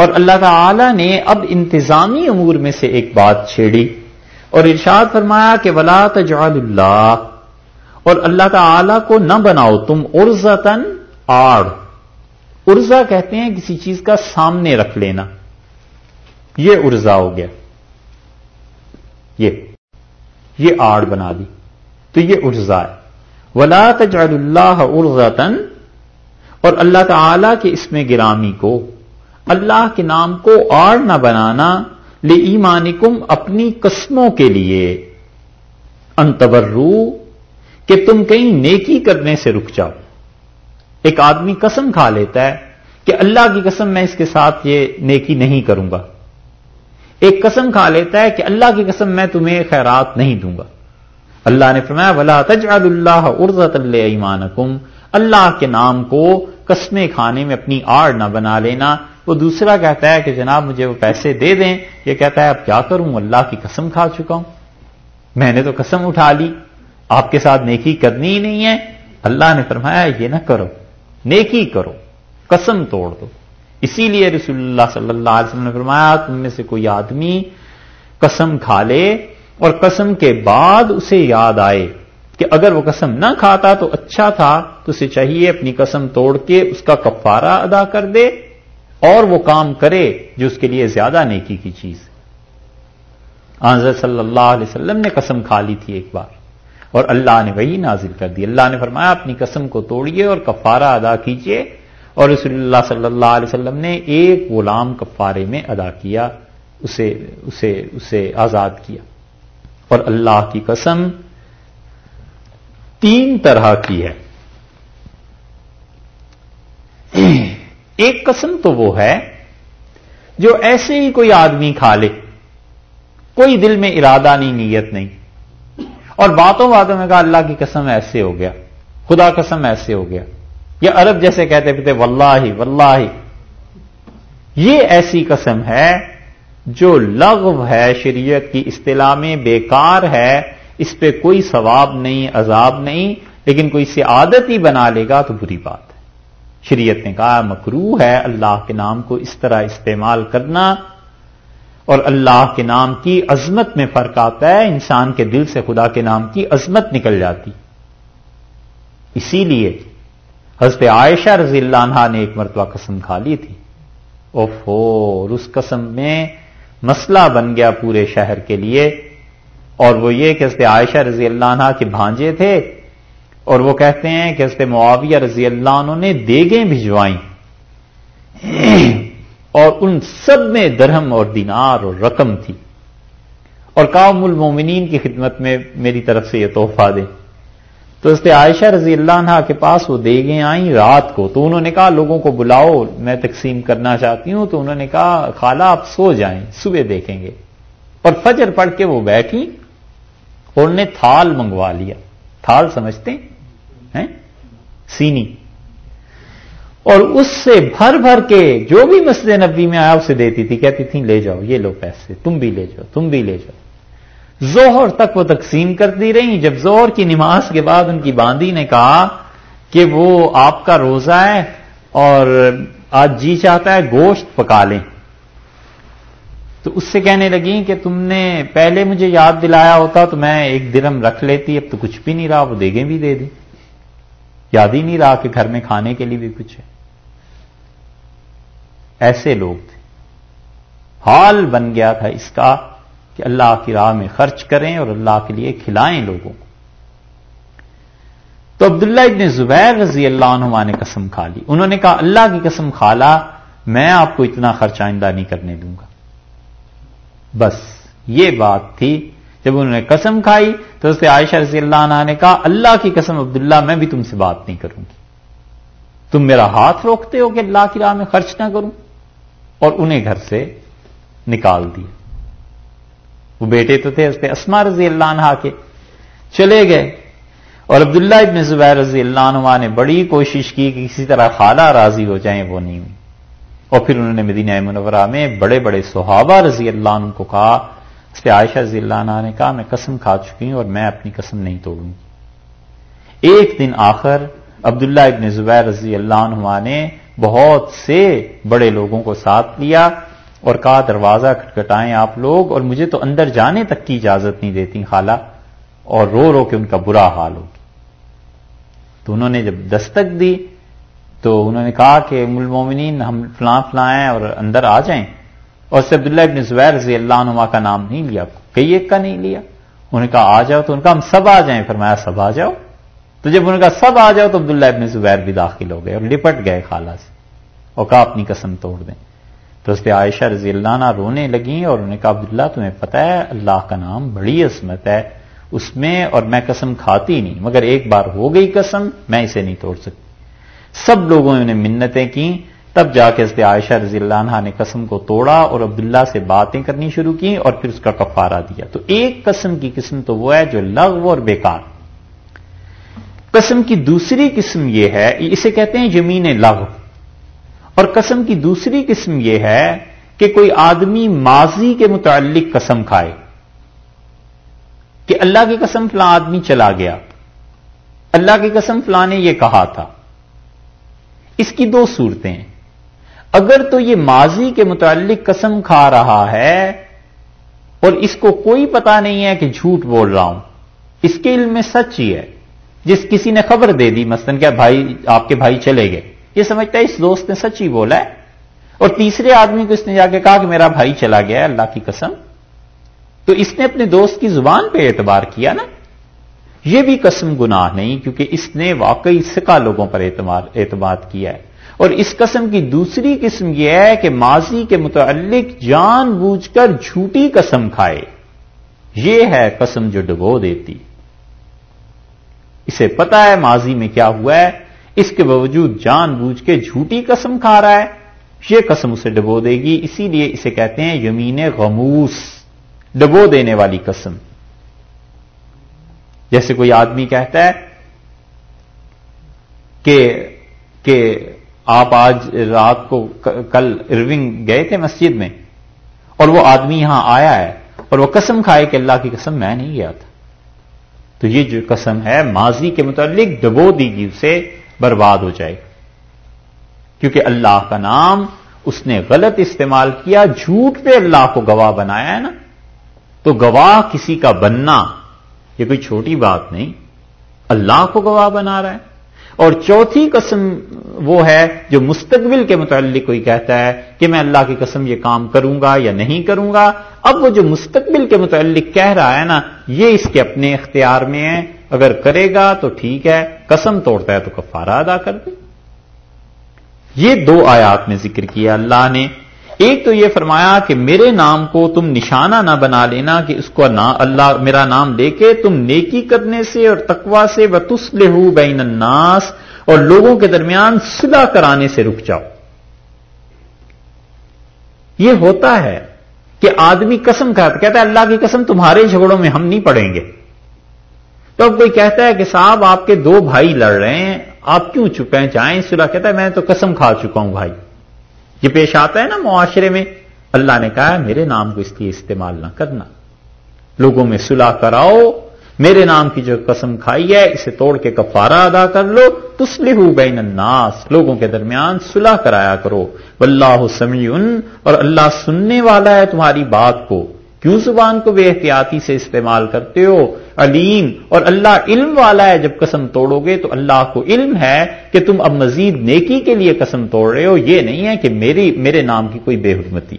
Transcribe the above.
اور اللہ تعالی نے اب انتظامی امور میں سے ایک بات چھیڑی اور ارشاد فرمایا کہ ولا تجعل اللہ اور اللہ تعالی کو نہ بناؤ تم ارزتن آڑ۔ ارزا کہتے ہیں کسی چیز کا سامنے رکھ لینا۔ یہ ارزا ہو گیا۔ یہ۔ یہ آڑ بنا دی۔ تو یہ ارزا ہے۔ ولا تجعل اللہ ارزتن اور اللہ تعالی کے اس میں گرامی کو اللہ کے نام کو آڑ نہ بنانا لے ایمانکم اپنی قسموں کے لیے۔ انتبرو، کہ تم کہیں نیکی کرنے سے رک جاؤ۔ ایک آدمی قسم کھا لیتا ہے کہ اللہ کی قسم میں اس کے ساتھ یہ نیکی نہیں کروں گا۔ ایک قسم کھا لیتا ہے کہ اللہ کی قسم میں تمہیں خیرات نہیں دوں گا۔ اللہ نے فرمایا، ولا تجعل اللہ ارزت اللہ ایمانکم اللہ کے نام کو قسمیں کھانے میں اپنی آڑ نہ بنا لینا۔ وہ دوسرا کہتا ہے کہ جناب مجھے وہ پیسے دے دیں۔ یہ کہتا ہے، اب کیا کروں؟ اللہ کی قسم کھا چکا ہوں۔ میں نے تو قسم اٹھا لی۔ آپ کے ساتھ نیکی کرنی ہی نہیں ہے۔ اللہ نے فرمایا، یہ نہ کرو۔ نیکی کرو۔ قسم توڑ دو۔ اسی لیے رسول اللہ صلی اللہ علیہ وسلم نے فرمایا، تم میں سے کوئی آدمی قسم کھا لے اور قسم کے بعد اسے یاد آئے کہ اگر وہ قسم نہ کھاتا تو اچھا تھا، تو اسے چاہیے اپنی قسم توڑ کے اس کا کفارہ ادا کر دے۔ اور وہ کام کرے جو اس کے لیے زیادہ نیکی کی چیز آنظر صلی اللہ علیہ وسلم نے قسم کھا لی تھی ایک بار اور اللہ نے وہی نازل کر دی۔ اللہ نے فرمایا، اپنی قسم کو توڑیے اور کفارہ ادا کیجیے۔ اور رسول اللہ صلی اللہ علیہ وسلم نے ایک غلام کفارے میں ادا کیا، اسے اسے اسے آزاد کیا۔ اور اللہ کی قسم تین طرح کی ہے۔ ایک قسم تو وہ ہے جو ایسے ہی کوئی آدمی کھا لے، کوئی دل میں ارادہ نہیں، نیت نہیں۔ اور باتوں باتوں میں کہا، اللہ کی قسم ایسے ہو گیا، خدا قسم ایسے ہو گیا۔ یا عرب جیسے کہتے پھرتے، واللہ واللہ۔ یہ ایسی قسم ہے جو لغو ہے، شریعت کی اصطلاح میں بیکار ہے۔ اس پہ کوئی ثواب نہیں، عذاب نہیں، لیکن کوئی سے عادت ہی بنا لے گا تو بری بات۔ شریعت نے کہا مکرو ہے اللہ کے نام کو اس طرح استعمال کرنا اور اللہ کے نام کی عظمت میں فرق آتا ہے، انسان کے دل سے خدا کے نام کی عظمت نکل جاتی۔ اسی لیے حضرت عائشہ رضی اللہ عنہ نے ایک مرتبہ قسم کھا لی تھی۔ اوفو اور اس قسم میں مسئلہ بن گیا پورے شہر کے لیے۔ اور وہ یہ کہ حضرت عائشہ رضی اللہ عنہ کے بھانجے تھے۔ اور وہ کہتے ہیں کہ حضرت معاویہ رضی اللہ عنہ نے دیگیں بھجوائیں۔ اور ان سب میں درہم اور دینار اور رقم تھی۔ اور کام المومنین کی خدمت میں میری طرف سے یہ تحفہ دیں تو حضرت عائشہ رضی اللہ عنہ کے پاس وہ دیگیں آئیں رات کو۔ تو انہوں نے کہا، لوگوں کو بلاؤ، میں تقسیم کرنا چاہتی ہوں۔ تو انہوں نے کہا، خالہ، آپ سو جائیں، صبح دیکھیں گے۔ اور فجر پڑھ کے وہ بیٹھی اور نے تھال منگوا لیا۔ تھال سمجھتے ہیں؟ سینی۔ اور اس سے بھر بھر کے جو بھی مسجد نبی میں آیا، اسے دیتی تھی، کہتی تھی لے جاؤ، یہ لو پیسے، تم بھی لے جاؤ، تم بھی لے جاؤ۔ زہر تک وہ تقسیم کرتی رہی جب زہر کی نماز کے بعد ان کی باندی نے کہا کہ وہ آپ کا روزہ ہے اور آج جی چاہتا ہے گوشت پکا لیں۔ تو اس سے کہنے لگی کہ تم نے پہلے مجھے یاد دلایا ہوتا تو میں ایک درم رکھ لیتی، اب تو کچھ بھی نہیں رہا، وہ دیگیں بھی دے دی یاد ہی نہیں رہا کہ گھر میں کھانے کے لیے بھی کچھ ہے۔ ایسے لوگ تھے۔ حال بن گیا تھا اس کا کہ اللہ کی راہ میں خرچ کریں اور اللہ کے لیے کھلائیں لوگوں کو۔ تو عبداللہ ابن زبیر رضی اللہ عنہ نے قسم کھا لی۔ انہوں نے کہا، اللہ کی قسم کھالا میں آپ کو اتنا خرچ آئندہ نہیں کرنے دوں گا۔ بس، یہ بات تھی جب انہوں نے قسم کھائی تو اس سے عائشہ رضی اللہ عنہ نے کہا، اللہ کی قسم عبداللہ، میں بھی تم سے بات نہیں کروں گی۔ تم میرا ہاتھ روکتے ہو کہ اللہ کی راہ میں خرچ نہ کروں۔ اور انہیں گھر سے نکال دیا۔ وہ بیٹے تو تھے اس اسما رضی اللہ عنہ کے۔ چلے گئے۔ اور عبداللہ ابن زبیر رضی اللہ عنہ نے بڑی کوشش کی کہ کسی طرح خالہ راضی ہو جائیں وہ نہیں ہوئی۔ اور پھر انہوں نے مدینہ منورہ میں بڑے بڑے صحابہ رضی اللہ عنہ کو کہا اس پہ عائشہ رضی اللہ عنہ نے کہا، میں قسم کھا چکی ہوں اور میں اپنی قسم نہیں توڑوں گی۔ ایک دن آخر عبداللہ ابن زبیر رضی اللہ عنہ نے بہت سے بڑے لوگوں کو ساتھ لیا اور کہا، دروازہ کھٹکھٹائیں آپ لوگ اور مجھے تو اندر جانے تک کی اجازت نہیں دیتی خالہ، اور رو رو کے ان کا برا حال ہوگی تو انہوں نے جب دستک دی تو انہوں نے کہا کہ مومنین، ہم فلاں فلاں ہیں اور اندر آ جائیں۔ اور سے عبداللہ ابن زبیر رضی اللہ عنہ کا نام نہیں لیا کئی ایک کا نہیں لیا۔ انہوں نے کہا، آ جاؤ تو ان کا ہم سب آ جائیں۔ فرمایا، سب آ جاؤ۔ تو جب انہوں نے کہا، سب آ جاؤ تو عبداللہ ابن زبیر بھی داخل ہو گئے اور لپٹ گئے خالہ سے اور کہا، اپنی قسم توڑ دیں۔ تو اس پہ عائشہ رضی اللہ عنہ رونے لگیں اور انہوں نے کہا، عبداللہ، تمہیں پتا ہے، اللہ کا نام بڑی عصمت ہے۔ اس میں اور میں قسم کھاتی نہیں، مگر ایک بار ہو گئی قسم، میں اسے نہیں توڑ سکتی۔ سب لوگوں نے منتیں کی تب جا کے حضرت عائشہ رضی اللہ عنہ نے قسم کو توڑا اور عبداللہ سے باتیں کرنی شروع کی اور پھر اس کا کفارہ دیا۔ تو ایک قسم کی قسم تو وہ ہے جو لغو اور بیکار۔ قسم کی دوسری قسم یہ ہے، اسے کہتے ہیں زمین لغو۔ اور قسم کی دوسری قسم یہ ہے کہ کوئی آدمی ماضی کے متعلق قسم کھائے کہ اللہ کی قسم فلاں آدمی چلا گیا۔ اللہ کی قسم فلاں نے یہ کہا تھا۔ اس کی دو صورتیں ہیں۔ اگر تو یہ ماضی کے متعلق قسم کھا رہا ہے اور اس کو کوئی پتا نہیں ہے کہ جھوٹ بول رہا ہوں، اس کے علم میں سچ ہی ہے۔ جس کسی نے خبر دے دی، مثلاً کیا بھائی، آپ کے بھائی چلے گئے، یہ سمجھتا ہے اس دوست نے سچ ہی بولا ہے۔ اور تیسرے آدمی کو اس نے جا کے کہا کہ میرا بھائی چلا گیا ہے، اللہ کی قسم۔ تو اس نے اپنے دوست کی زبان پہ اعتبار کیا نا۔ یہ بھی قسم گناہ نہیں، کیونکہ اس نے واقعی سکا لوگوں پر اعتماد کیا ہے۔ اور اس قسم کی دوسری قسم یہ ہے کہ ماضی کے متعلق جان بوجھ کر جھوٹی قسم کھائے۔ یہ ہے قسم جو ڈبو دیتی۔ اسے پتا ہے ماضی میں کیا ہوا ہے۔ اس کے باوجود جان بوجھ کے جھوٹی قسم کھا رہا ہے۔ یہ قسم اسے ڈبو دے گی، اسی لیے اسے کہتے ہیں یمین غموس، ڈبو دینے والی قسم۔ جیسے کوئی آدمی کہتا ہے کہ کہ آپ آج رات کو کل ارونگ گئے تھے مسجد میں اور وہ آدمی یہاں آیا ہے اور وہ قسم کھائے کہ اللہ کی قسم میں نہیں گیا تھا۔ تو یہ جو قسم ہے ماضی کے متعلق ڈبو دی گی اسے برباد ہو جائے کیونکہ اللہ کا نام اس نے غلط استعمال کیا، جھوٹ پہ اللہ کو گواہ بنایا ہے نا۔ تو گواہ کسی کا بننا یہ کوئی چھوٹی بات نہیں، اللہ کو گواہ بنا رہا ہے۔ اور چوتھی قسم وہ ہے جو مستقبل کے متعلق کوئی کہتا ہے کہ میں اللہ کی قسم یہ کام کروں گا یا نہیں کروں گا۔ اب وہ جو مستقبل کے متعلق کہہ رہا ہے نا، یہ اس کے اپنے اختیار میں ہے۔ اگر کرے گا تو ٹھیک ہے، قسم توڑتا ہے تو کفارہ ادا کر دے۔ یہ دو آیات میں ذکر کیا اللہ نے۔ ایک تو یہ فرمایا کہ میرے نام کو تم نشانہ نہ بنا لینا کہ اس کو نا اللہ میرا نام لے کے تم نیکی کرنے سے اور تقوا سے و لہو بین الناس اور لوگوں کے درمیان صلح کرانے سے رک جاؤ۔ یہ ہوتا ہے کہ آدمی قسم کہتا کہتا ہے اللہ کی قسم، تمہارے جھگڑوں میں ہم نہیں پڑیں گے۔ تو اب کوئی کہتا ہے کہ صاحب، آپ کے دو بھائی لڑ رہے ہیں، آپ کیوں چکے ہیں؟ چاہیں صلح، کہتا ہے میں تو قسم کھا چکا ہوں بھائی۔ یہ پیش آتا ہے نا معاشرے میں۔ اللہ نے کہا، میرے نام کو اس لیے استعمال نہ کرنا۔ لوگوں میں صلح کراؤ۔ میرے نام کی جو قسم کھائی ہے، اسے توڑ کے کفارہ ادا کر لو۔ تسلح بین الناس۔ لوگوں کے درمیان صلح کرایا کرو۔ واللہ سمیع اور اللہ سننے والا ہے تمہاری بات کو۔ کیوں زبان کو بے احتیاطی سے استعمال کرتے ہو؟ علیم، اور اللہ علم والا ہے، جب قسم توڑو گے تو اللہ کو علم ہے کہ تم اب مزید نیکی کے لیے قسم توڑ رہے ہو۔ یہ نہیں ہے کہ میری، میرے نام کی کوئی بے حرمتی۔